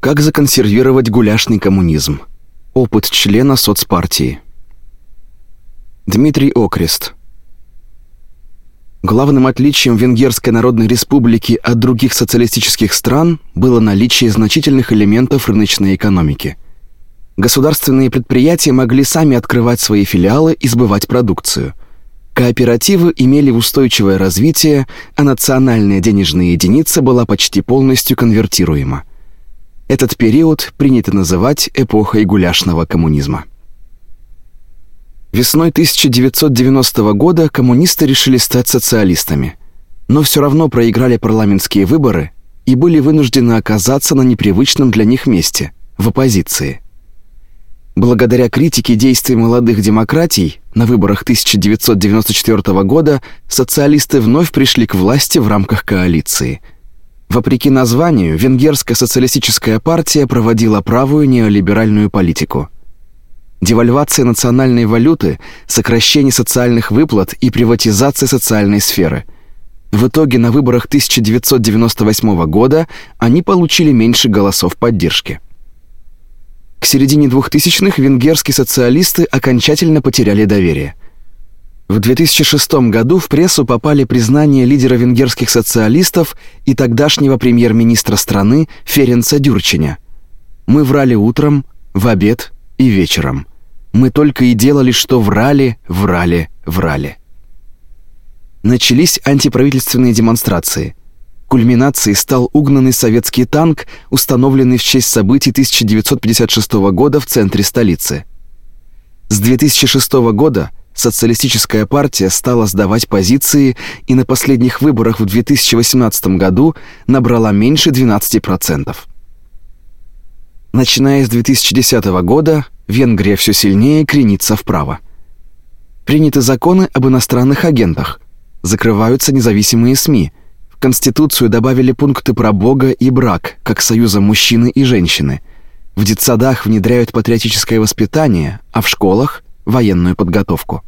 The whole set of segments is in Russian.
Как законсервировать гуляшный коммунизм? Опыт члена соцпартии. Дмитрий Окрест. Главным отличием Венгерской Народной Республики от других социалистических стран было наличие значительных элементов рыночной экономики. Государственные предприятия могли сами открывать свои филиалы и сбывать продукцию. Кооперативы имели устойчивое развитие, а национальная денежная единица была почти полностью конвертируема. Этот период принято называть эпохой гуляшного коммунизма. Весной 1990 года коммунисты решили стать социалистами, но все равно проиграли парламентские выборы и были вынуждены оказаться на непривычном для них месте в оппозиции. Благодаря критике действий молодых демократий на выборах 1994 года социалисты вновь пришли к власти в рамках коалиции – Вопреки названию, Венгерская социалистическая партия проводила правую неолиберальную политику. Девальвация национальной валюты, сокращение социальных выплат и приватизация социальной сферы. В итоге на выборах 1998 года они получили меньше голосов поддержки. К середине 2000-х венгерские социалисты окончательно потеряли доверие. В 2006 году в прессу попали признания лидера венгерских социалистов и тогдашнего премьер-министра страны Ференца Дюрчиня. Мы врали утром, в обед и вечером. Мы только и делали, что врали, врали, врали. Начались антиправительственные демонстрации. Кульминацией стал угнанный советский танк, установленный в честь событий 1956 года в центре столицы. С 2006 года социалистическая партия стала сдавать позиции и на последних выборах в 2018 году набрала меньше 12%. Начиная с 2010 года Венгрия все сильнее кренится вправо. Приняты законы об иностранных агентах, закрываются независимые СМИ. В Конституцию добавили пункты про Бога и брак, как союза мужчины и женщины. В детсадах внедряют патриотическое воспитание, а в школах военную подготовку.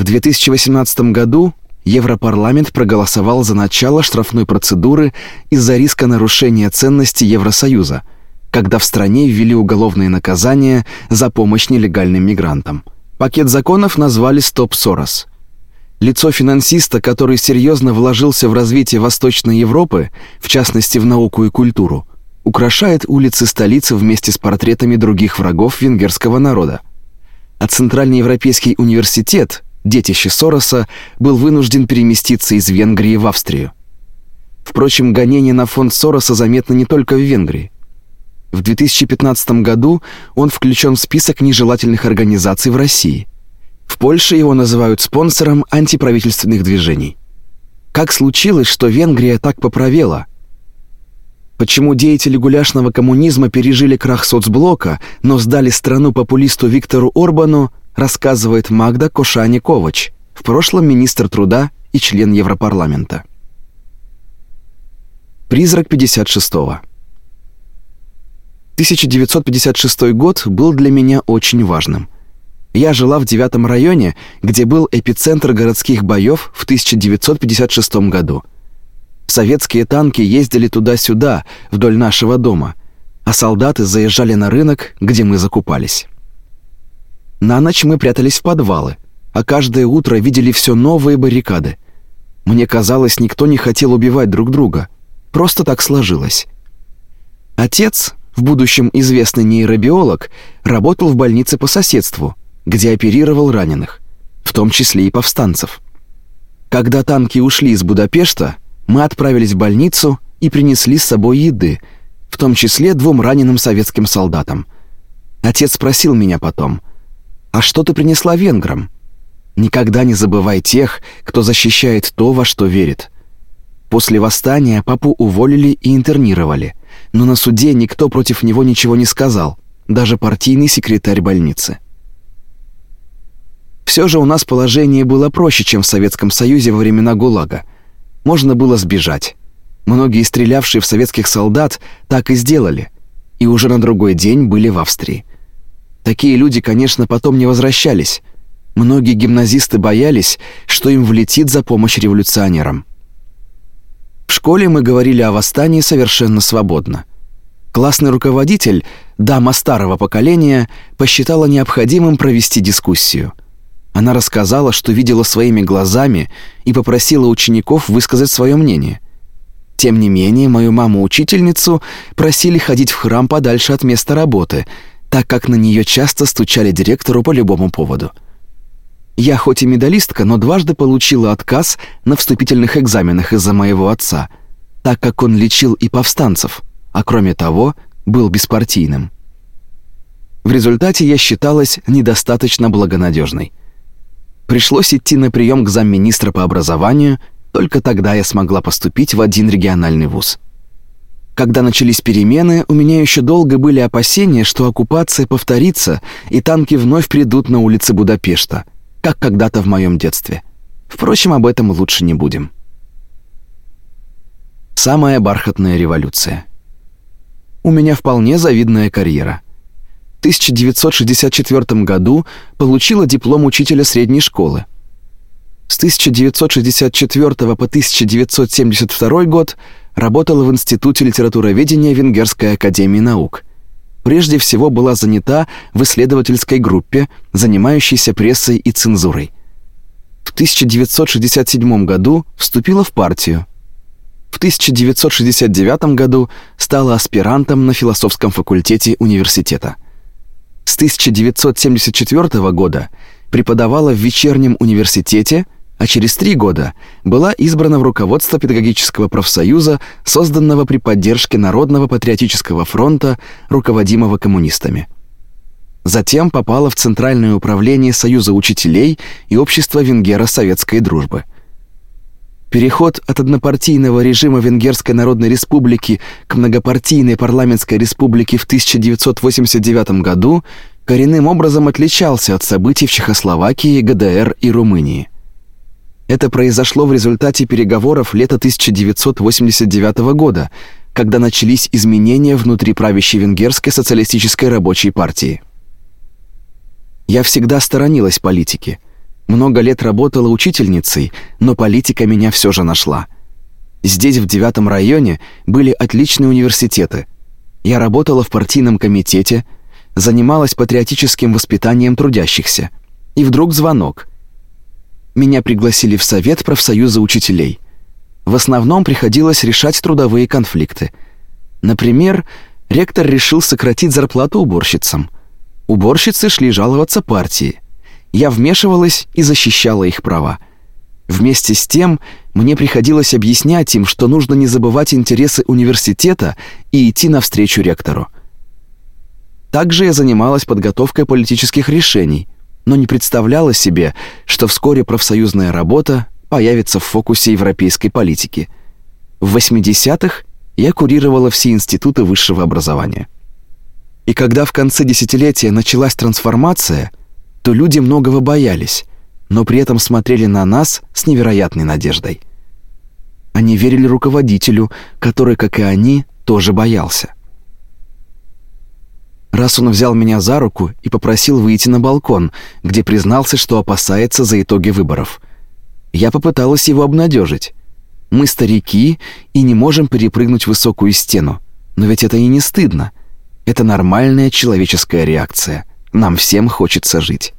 В 2018 году Европарламент проголосовал за начало штрафной процедуры из-за риска нарушения ценностей Евросоюза, когда в стране ввели уголовные наказания за помощь нелегальным мигрантам. Пакет законов назвали «Стоп Сорос». Лицо финансиста, который серьезно вложился в развитие Восточной Европы, в частности в науку и культуру, украшает улицы столицы вместе с портретами других врагов венгерского народа. А Центральноевропейский университет, детище Сороса, был вынужден переместиться из Венгрии в Австрию. Впрочем, гонения на фонд Сороса заметны не только в Венгрии. В 2015 году он включен в список нежелательных организаций в России. В Польше его называют спонсором антиправительственных движений. Как случилось, что Венгрия так поправела? Почему деятели гуляшного коммунизма пережили крах соцблока, но сдали страну популисту Виктору Орбану, рассказывает Магда Кошани-Ковач, в прошлом министр труда и член Европарламента. Призрак 56-го. 1956 год был для меня очень важным. Я жила в девятом районе, где был эпицентр городских боев в 1956 году – Советские танки ездили туда-сюда, вдоль нашего дома, а солдаты заезжали на рынок, где мы закупались. На ночь мы прятались в подвалы, а каждое утро видели все новые баррикады. Мне казалось, никто не хотел убивать друг друга. Просто так сложилось. Отец, в будущем известный нейробиолог, работал в больнице по соседству, где оперировал раненых, в том числе и повстанцев. Когда танки ушли из Будапешта, мы отправились в больницу и принесли с собой еды, в том числе двум раненым советским солдатам. Отец спросил меня потом: "А что ты принесла венграм?" Никогда не забывай тех, кто защищает то, во что верит. После восстания папу уволили и интернировали, но на суде никто против него ничего не сказал, даже партийный секретарь больницы. Все же у нас положение было проще, чем в Советском Союзе во времена ГУЛАГа можно было сбежать. Многие стрелявшие в советских солдат так и сделали, и уже на другой день были в Австрии. Такие люди, конечно, потом не возвращались. Многие гимназисты боялись, что им влетит за помощь революционерам. В школе мы говорили о восстании совершенно свободно – Классный руководитель, дама старого поколения, посчитала необходимым провести дискуссию. Она рассказала, что видела своими глазами и попросила учеников высказать свое мнение. Тем не менее, мою маму-учительницу просили ходить в храм подальше от места работы, так как на нее часто стучали директору по любому поводу. Я хоть и медалистка, но дважды получила отказ на вступительных экзаменах из-за моего отца, так как он лечил и повстанцев, а кроме того, был беспартийным. В результате я считалась недостаточно благонадежной. Пришлось идти на прием к замминистра по образованию, только тогда я смогла поступить в один региональный вуз. Когда начались перемены, у меня еще долго были опасения, что оккупация повторится, и танки вновь придут на улицы Будапешта, как когда-то в моем детстве. Впрочем, об этом лучше не будем. Самая бархатная революция. У меня вполне завидная карьера. В 1964 году получила диплом учителя средней школы. С 1964 по 1972 год работала в Институте литературоведения Венгерской академии наук. Прежде всего была занята в исследовательской группе, занимающейся прессой и цензурой. В 1967 году вступила в партию. В 1969 году стала аспирантом на философском факультете университета. С 1974 года преподавала в вечернем университете – а через три года была избрана в руководство педагогического профсоюза, созданного при поддержке Народного патриотического фронта, руководимого коммунистами. Затем попала в Центральное управление Союза учителей и Общества Венгера Советской дружбы. Переход от однопартийного режима Венгерской Народной Республики к многопартийной парламентской республике в 1989 году коренным образом отличался от событий в Чехословакии, ГДР и Румынии. Это произошло в результате переговоров лета 1989 года, когда начались изменения внутри правящей венгерской социалистической рабочей партии. Я всегда сторонилась политики. Много лет работала учительницей, но политика меня все же нашла. Здесь, в девятом районе, были отличные университеты. Я работала в партийном комитете, занималась патриотическим воспитанием трудящихся. И вдруг звонок меня пригласили в совет профсоюза учителей. В основном приходилось решать трудовые конфликты. Например, ректор решил сократить зарплату уборщицам. Уборщицы шли жаловаться партии. Я вмешивалась и защищала их права. Вместе с тем, мне приходилось объяснять им, что нужно не забывать интересы университета и идти навстречу ректору. Также я занималась подготовкой политических решений – но не представляла себе, что вскоре профсоюзная работа появится в фокусе европейской политики. В 80-х я курировала все институты высшего образования. И когда в конце десятилетия началась трансформация, то люди многого боялись, но при этом смотрели на нас с невероятной надеждой. Они верили руководителю, который, как и они, тоже боялся. Раз он взял меня за руку и попросил выйти на балкон, где признался, что опасается за итоги выборов. Я попыталась его обнадежить. Мы старики и не можем перепрыгнуть высокую стену. Но ведь это и не стыдно. Это нормальная человеческая реакция. Нам всем хочется жить.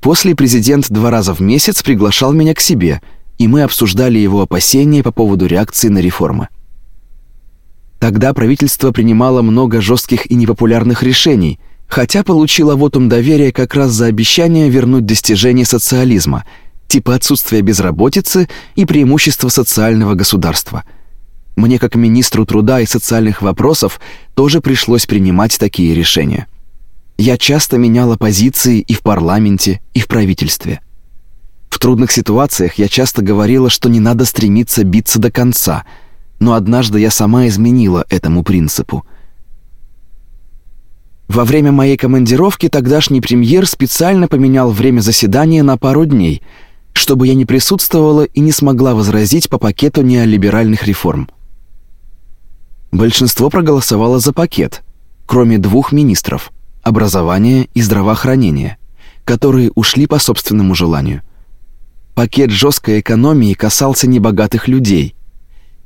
После президент два раза в месяц приглашал меня к себе, и мы обсуждали его опасения по поводу реакции на реформы. Тогда правительство принимало много жестких и непопулярных решений, хотя получило вотум доверия как раз за обещание вернуть достижения социализма, типа отсутствия безработицы и преимущества социального государства. Мне как министру труда и социальных вопросов тоже пришлось принимать такие решения. Я часто меняла позиции и в парламенте, и в правительстве. В трудных ситуациях я часто говорила, что не надо стремиться биться до конца – но однажды я сама изменила этому принципу. Во время моей командировки тогдашний премьер специально поменял время заседания на пару дней, чтобы я не присутствовала и не смогла возразить по пакету неолиберальных реформ. Большинство проголосовало за пакет, кроме двух министров образования и здравоохранения, которые ушли по собственному желанию. Пакет жесткой экономии касался небогатых людей,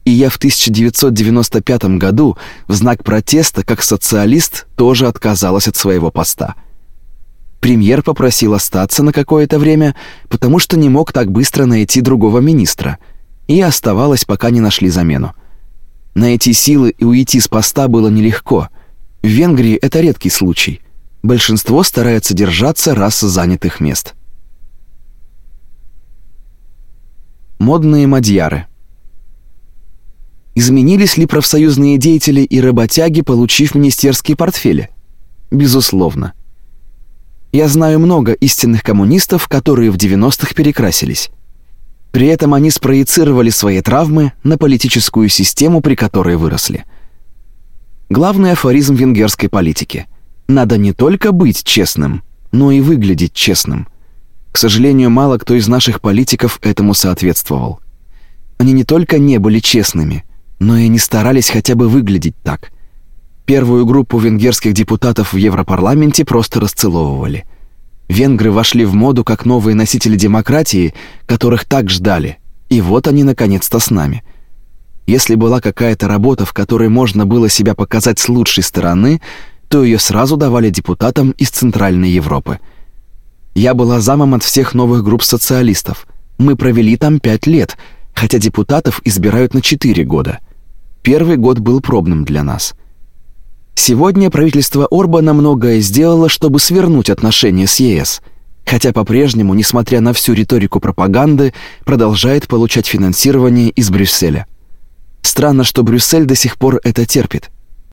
И я в 1995 году в знак протеста как социалист тоже отказалась от своего поста. Премьер попросил остаться на какое-то время, потому что не мог так быстро найти другого министра, и оставалась, пока не нашли замену. Найти силы и уйти с поста было нелегко. В Венгрии это редкий случай. Большинство старается держаться раз занятых мест. Модные мадьяры. Изменились ли профсоюзные деятели и работяги, получив министерские портфели? Безусловно. Я знаю много истинных коммунистов, которые в 90-х перекрасились. При этом они спроецировали свои травмы на политическую систему, при которой выросли. Главный афоризм венгерской политики: надо не только быть честным, но и выглядеть честным. К сожалению, мало кто из наших политиков этому соответствовал. Они не только не были честными, но и не старались хотя бы выглядеть так. Первую группу венгерских депутатов в Европарламенте просто расцеловывали. Венгры вошли в моду как новые носители демократии, которых так ждали. И вот они наконец-то с нами. Если была какая-то работа, в которой можно было себя показать с лучшей стороны, то ее сразу давали депутатам из Центральной Европы. Я была замом от всех новых групп социалистов. Мы провели там пять лет, хотя депутатов избирают на четыре года. Первый год был пробным для нас. Сегодня правительство Орбана многое сделало, чтобы свернуть отношения с ЕС, хотя по-прежнему, несмотря на всю риторику пропаганды, продолжает получать финансирование из Брюсселя. Странно, что Брюссель до сих пор это терпит.